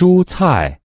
蔬菜。